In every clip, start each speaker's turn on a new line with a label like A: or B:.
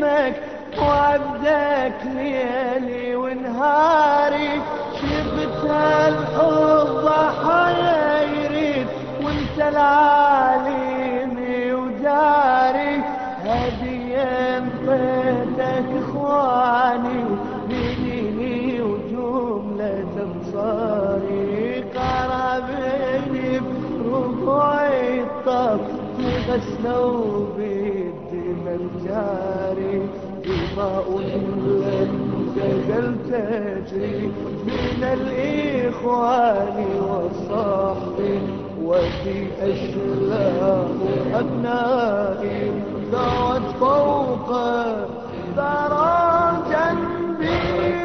A: باسمك وعبدك ليلي ونهاري شفت الحب حيريد وانت العالمي وداري هدية انطيتك إخواني. من الإخوان والصحب وفي أشلاء أبنائي ذات فوق ثرى جنبي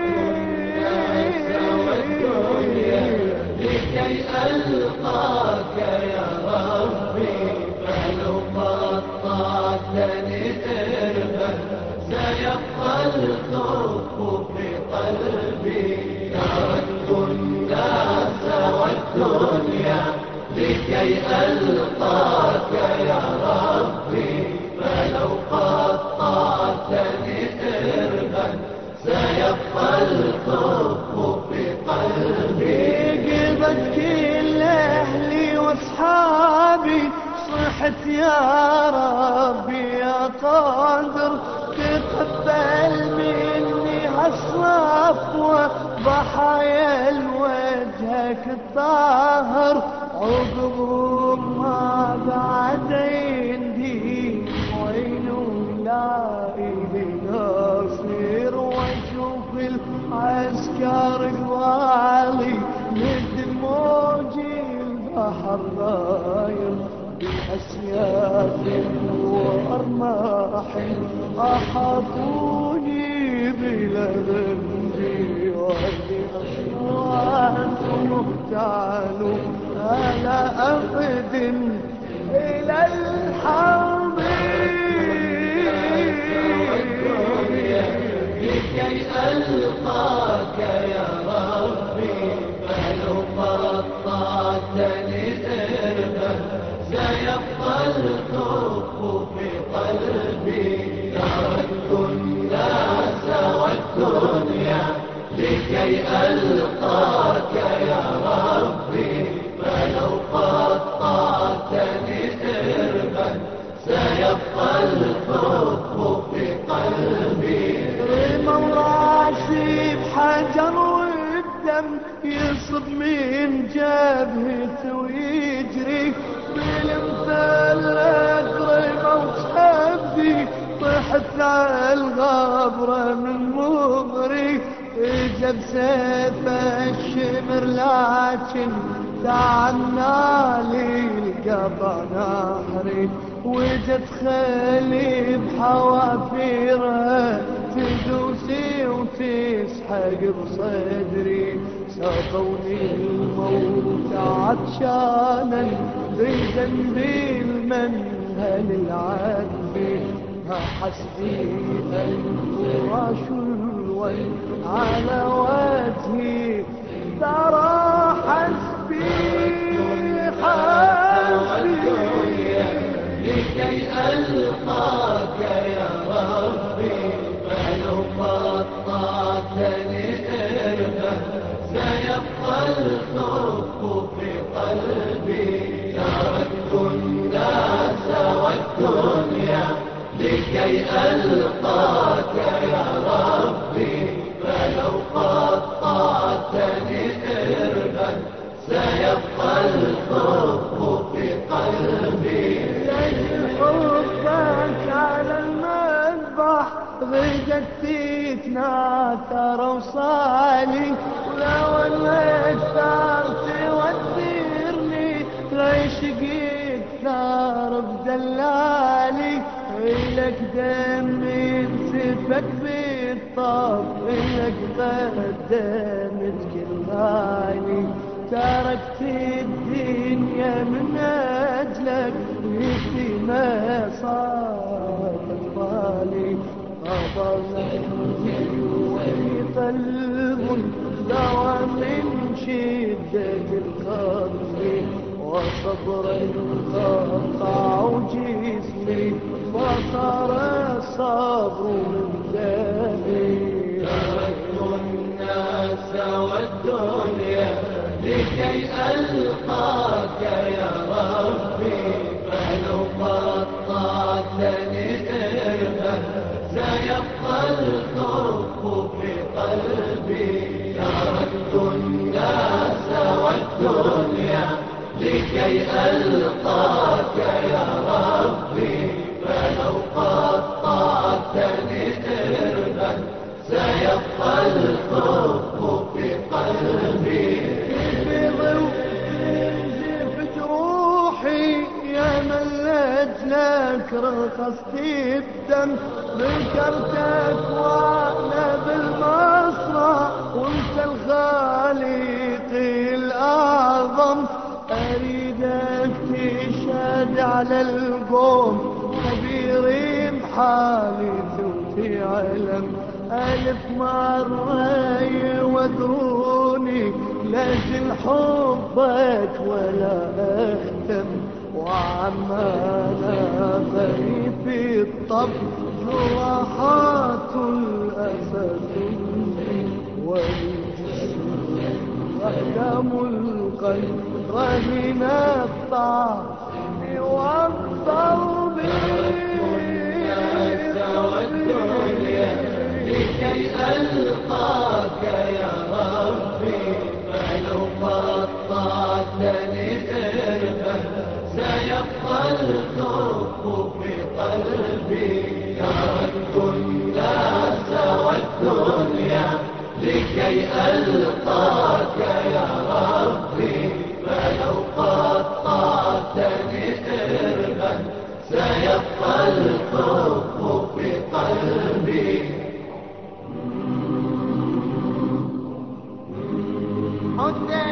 B: لكي ألقاك يا ربي فلو قطعتني إربا سيبقى ألقاك يا ربي فلو قطعتني إربا سيبقى الحب في قلبي
A: قلبت كل أهلي وأصحابي صحت يا ربي يا قادر تقبل مني هالصفوة ضحايا لوجهك الطاهر عقبهم ما بعد عندي وين ولاقي ناصر واشوف العسكر قوالي مثل موج البحر ضاير بأسياف وأرماح. أحاطوني بلا ذنبي وهذه أصوات تعالوا أفد إلى الحرب
B: لكي ألقاك يا ربي فلو إربا
A: الغبرة من مغري اجا بسيف الشمر لكن تعنى لي القطع نحري وجت خيلي بحوافيرها تدوسي وتسحق بصدري. ساقوني الموت عطشانا بذنب المنهل العذبي. ما حسبي الفراش الول على وجهي ترى حسبي حسبي
B: لكي ألقاك يا ربي فلو قطعتني إربا سيبقى الحب في قلبي تركت الناس والدنيا لكي ألقاك سيبقى الحب
A: في قلبي حبك على المذبح ضيقتي تناثر وصالي. ولو انك صار توديرني غيشقيت نار بدلالي إلك دمي سفك بالطاف إلك بدمت كل غالي تركت الدنيا من أجلك مثل ما صارت أطفالي في قلب دعوى من شدة الخطر وصبر قطع جسمي وصار الصبر
B: لكي
A: لك رخصت الدم ذكرتك وأنا بالمصرع وأنت الخالق الأعظم. أريدك تشهد على القوم خبير بحالي في علم. ألف مرة يودروني لأجل حبك ولا أختم في الطب جراحات الأسد والجسم. أحكام القلب رهن الطعن والضرب
B: لكي ألقاك حب سوى والدنيا لكي ألقاك يا ربي فلو قطعتني إربا سيبقى الحب في قلبي حسين